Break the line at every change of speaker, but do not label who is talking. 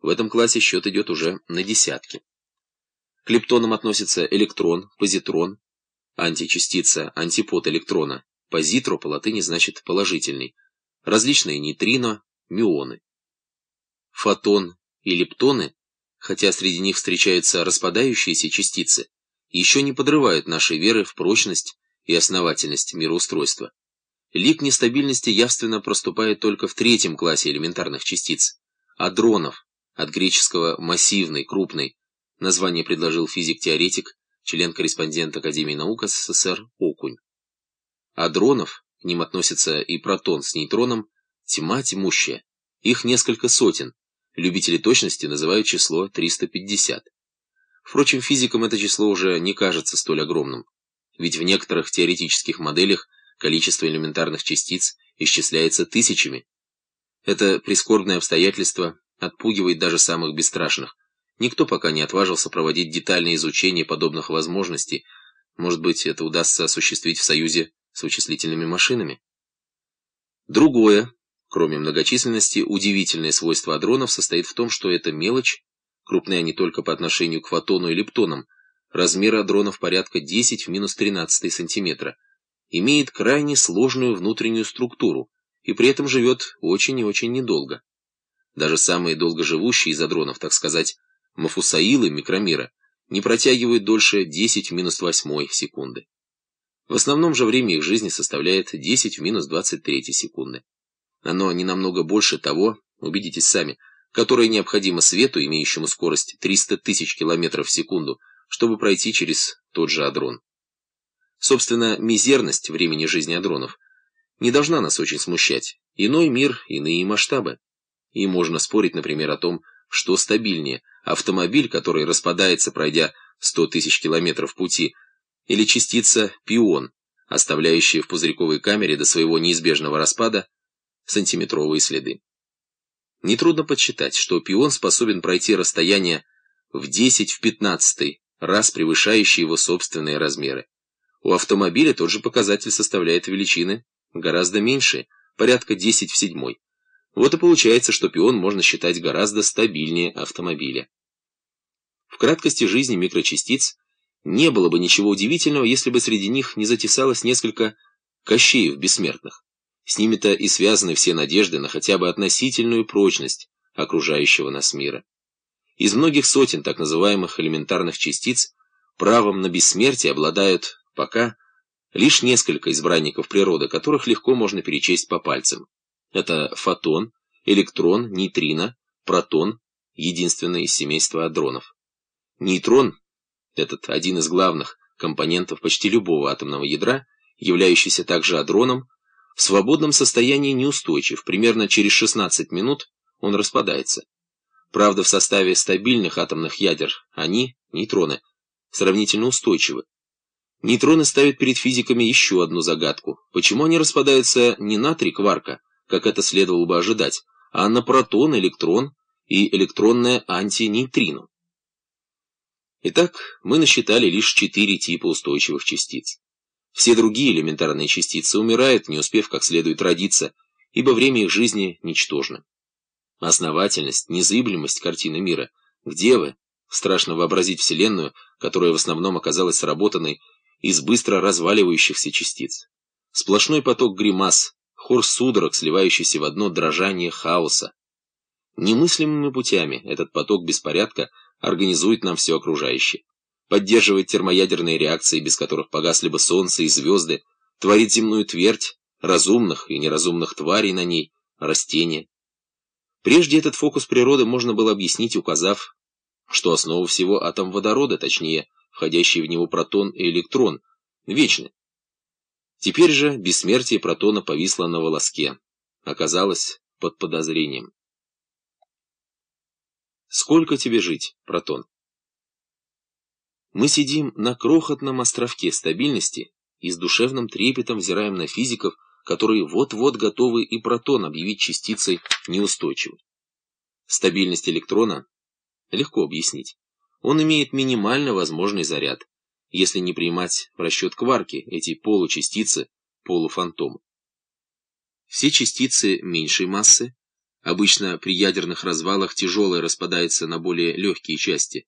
В этом классе счет идет уже на десятки. К лептонам относятся электрон, позитрон, античастица, антипод электрона. Позитро по латыни значит положительный. Различные нейтрино, мюоны. Фотон и лептоны, хотя среди них встречаются распадающиеся частицы, еще не подрывают нашей веры в прочность и основательность мироустройства. Лик нестабильности явственно проступает только в третьем классе элементарных частиц – адронов, от греческого «массивный», «крупный». Название предложил физик-теоретик, член-корреспондент Академии наук СССР Окунь. Адронов, к ним относится и протон с нейтроном, тьма тьмущая. Их несколько сотен. Любители точности называют число 350. Впрочем, физикам это число уже не кажется столь огромным. Ведь в некоторых теоретических моделях количество элементарных частиц исчисляется тысячами. Это прискорбное обстоятельство отпугивает даже самых бесстрашных. Никто пока не отважился проводить детальное изучение подобных возможностей. Может быть, это удастся осуществить в союзе с вычислительными машинами? Другое, кроме многочисленности, удивительное свойство адронов состоит в том, что эта мелочь, крупная не только по отношению к фотону и лептонам, размер адронов порядка 10 в минус 13 сантиметра, имеет крайне сложную внутреннюю структуру и при этом живет очень и очень недолго. Даже самые долгоживущие из адронов, так сказать, мафусаилы микромира, не протягивают дольше 10 в минус 8 секунды. В основном же время их жизни составляет 10 в минус 23 секунды. Оно не намного больше того, убедитесь сами, которое необходимо свету, имеющему скорость 300 тысяч километров в секунду, чтобы пройти через тот же адрон. Собственно, мизерность времени жизни адронов не должна нас очень смущать. Иной мир, иные масштабы. И можно спорить, например, о том, что стабильнее – автомобиль, который распадается, пройдя 100 тысяч километров пути, или частица пион, оставляющая в пузырьковой камере до своего неизбежного распада сантиметровые следы. Нетрудно подсчитать, что пион способен пройти расстояние в 10 в 15 раз превышающие его собственные размеры. У автомобиля тот же показатель составляет величины гораздо меньше, порядка 10 в 7. Вот и получается, что пион можно считать гораздо стабильнее автомобиля. В краткости жизни микрочастиц не было бы ничего удивительного, если бы среди них не затесалось несколько кощеев бессмертных. С ними-то и связаны все надежды на хотя бы относительную прочность окружающего нас мира. Из многих сотен так называемых элементарных частиц правом на бессмертие обладают пока лишь несколько избранников природы, которых легко можно перечесть по пальцам. Это фотон, электрон, нейтрино, протон, единственное из семейства адронов. Нейтрон, этот один из главных компонентов почти любого атомного ядра, являющийся также адроном, в свободном состоянии неустойчив, примерно через 16 минут он распадается. Правда, в составе стабильных атомных ядер они, нейтроны, сравнительно устойчивы. Нейтроны ставят перед физиками еще одну загадку. Почему они распадаются не на три кварка, как это следовало бы ожидать, а на протон, электрон и электронное антинейтрино? Итак, мы насчитали лишь четыре типа устойчивых частиц. Все другие элементарные частицы умирают, не успев как следует родиться, ибо время их жизни ничтожно. Основательность, незыблемость картины мира. Где вы? Страшно вообразить Вселенную, которая в основном оказалась сработанной из быстро разваливающихся частиц. Сплошной поток гримас, хор судорог, сливающийся в одно дрожание хаоса. Немыслимыми путями этот поток беспорядка организует нам все окружающее. Поддерживает термоядерные реакции, без которых погасли бы солнце и звезды, творит земную твердь, разумных и неразумных тварей на ней, растения. Прежде этот фокус природы можно было объяснить, указав, что основа всего атом водорода, точнее, входящий в него протон и электрон, вечны. Теперь же бессмертие протона повисло на волоске, оказалось под подозрением. Сколько тебе жить, протон? Мы сидим на крохотном островке стабильности и с душевным трепетом взираем на физиков, которые вот-вот готовы и протон объявить частицей неустойчивой. Стабильность электрона легко объяснить. Он имеет минимально возможный заряд, если не принимать в расчет кварки, эти получастицы, полуфантомы. Все частицы меньшей массы Обычно при ядерных развалах тяжелое распадается на более легкие части.